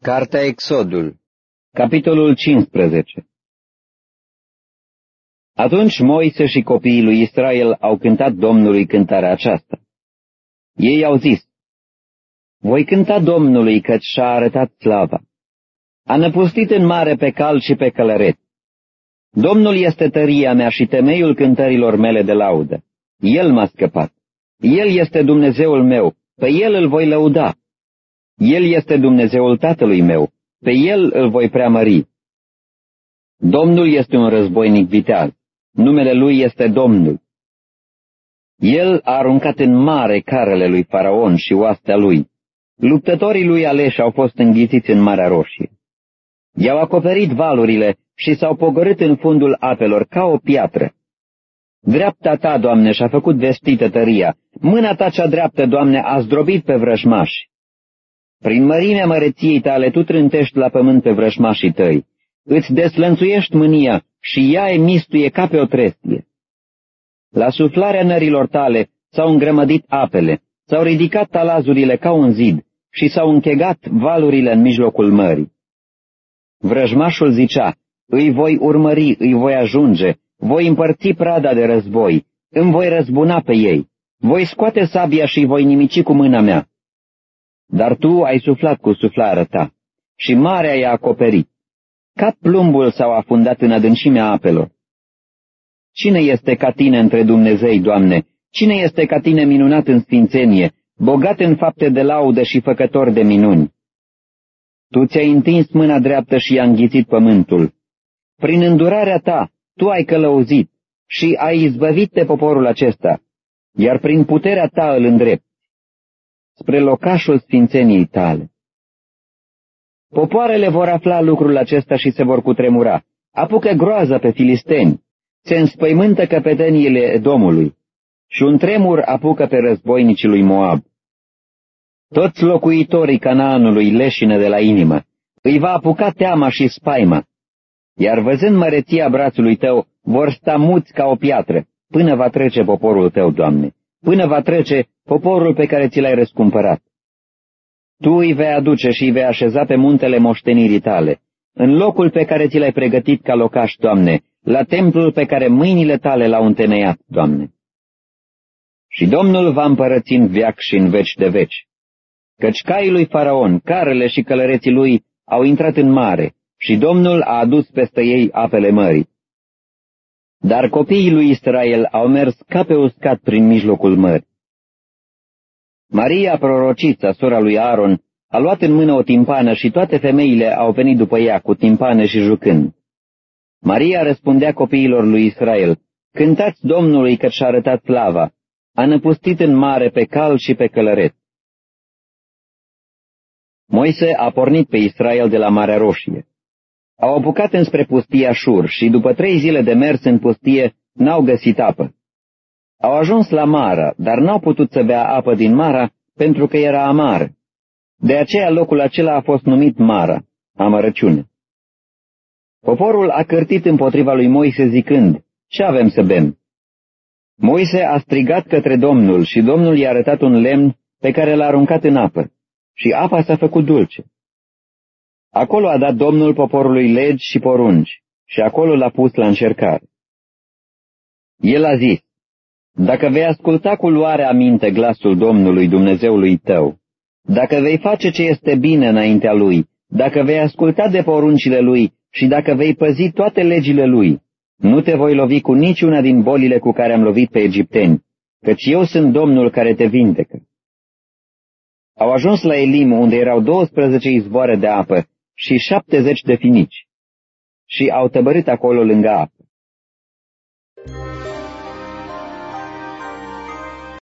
Cartea Exodul, capitolul 15 Atunci Moise și copiii lui Israel au cântat Domnului cântarea aceasta. Ei au zis, Voi cânta Domnului căci și-a arătat slava. A năpustit în mare pe cal și pe călăret. Domnul este tăria mea și temeiul cântărilor mele de laudă. El m-a scăpat. El este Dumnezeul meu, pe El îl voi lăuda. El este Dumnezeul tatălui meu, pe El îl voi preamări. Domnul este un războinic viteaz, numele Lui este Domnul. El a aruncat în mare carele lui Faraon și oastea lui. Luptătorii lui aleși au fost înghițiți în Marea Roșie. I-au acoperit valurile și s-au pogorât în fundul apelor ca o piatră. Dreapta ta, Doamne, și-a făcut vestită tăria, mâna ta cea dreaptă, Doamne, a zdrobit pe vrășmași. Prin mărimea măreției tale tu trântești la pământ pe vrășmașii tăi, îți deslănțuiești mânia și ea e mistuie ca pe o trestie. La suflarea nărilor tale s-au îngrămădit apele, s-au ridicat talazurile ca un zid și s-au închegat valurile în mijlocul mării. Vrăjmașul zicea, îi voi urmări, îi voi ajunge, voi împărți prada de război, îmi voi răzbuna pe ei, voi scoate sabia și îi voi nimici cu mâna mea. Dar tu ai suflat cu suflarea ta și marea i-a acoperit. Ca plumbul s-au afundat în adâncimea apelor. Cine este ca tine între Dumnezei, Doamne? Cine este ca tine minunat în sfințenie, bogat în fapte de laudă și făcător de minuni? Tu ți-ai întins mâna dreaptă și i-a înghițit pământul. Prin îndurarea ta, tu ai călăuzit și ai izbăvit pe poporul acesta, iar prin puterea ta îl îndrept spre locașul sfințeniei tale. Popoarele vor afla lucrul acesta și se vor cutremura. Apucă groază pe filisteni, se înspăimântă căpeteniile Domului și un tremur apucă pe războinicii lui Moab. Toți locuitorii Canaanului leșină de la inimă, îi va apuca teama și spaima, iar văzând măreția brațului tău, vor sta muți ca o piatră, până va trece poporul tău, Doamne, până va trece poporul pe care ți l-ai răscumpărat. Tu îi vei aduce și îi vei așeza pe muntele moștenirii tale, în locul pe care ți l-ai pregătit ca locaș, Doamne, la templul pe care mâinile tale l-au întemeiat, Doamne. Și Domnul va împărăți în veac și în veci de veci, căci caii lui Faraon, carele și călăreții lui au intrat în mare și Domnul a adus peste ei apele mării. Dar copiii lui Israel au mers ca pe uscat prin mijlocul mării. Maria, prorocița, sora lui Aaron, a luat în mână o timpană și toate femeile au venit după ea cu timpane și jucând. Maria răspundea copiilor lui Israel, Cântați Domnului că și-a arătat slava, a năpustit în mare pe cal și pe călăret. Moise a pornit pe Israel de la Marea Roșie. Au apucat înspre pustia Șur și după trei zile de mers în pustie n-au găsit apă. Au ajuns la Mara, dar n-au putut să bea apă din Mara pentru că era amar. De aceea locul acela a fost numit Mara, amărăciune. Poporul a cărtit împotriva lui Moise zicând, ce avem să bem? Moise a strigat către Domnul și Domnul i-a arătat un lemn pe care l-a aruncat în apă și apa s-a făcut dulce. Acolo a dat Domnul poporului legi și porunci și acolo l-a pus la încercare. El a zis, dacă vei asculta cu luare aminte glasul Domnului Dumnezeului tău, dacă vei face ce este bine înaintea Lui, dacă vei asculta de poruncile Lui și dacă vei păzi toate legile Lui, nu te voi lovi cu niciuna din bolile cu care am lovit pe egipteni, căci eu sunt Domnul care te vindecă. Au ajuns la Elim, unde erau 12 izvoare de apă și 70 de finici, și au tăbărit acolo lângă apă.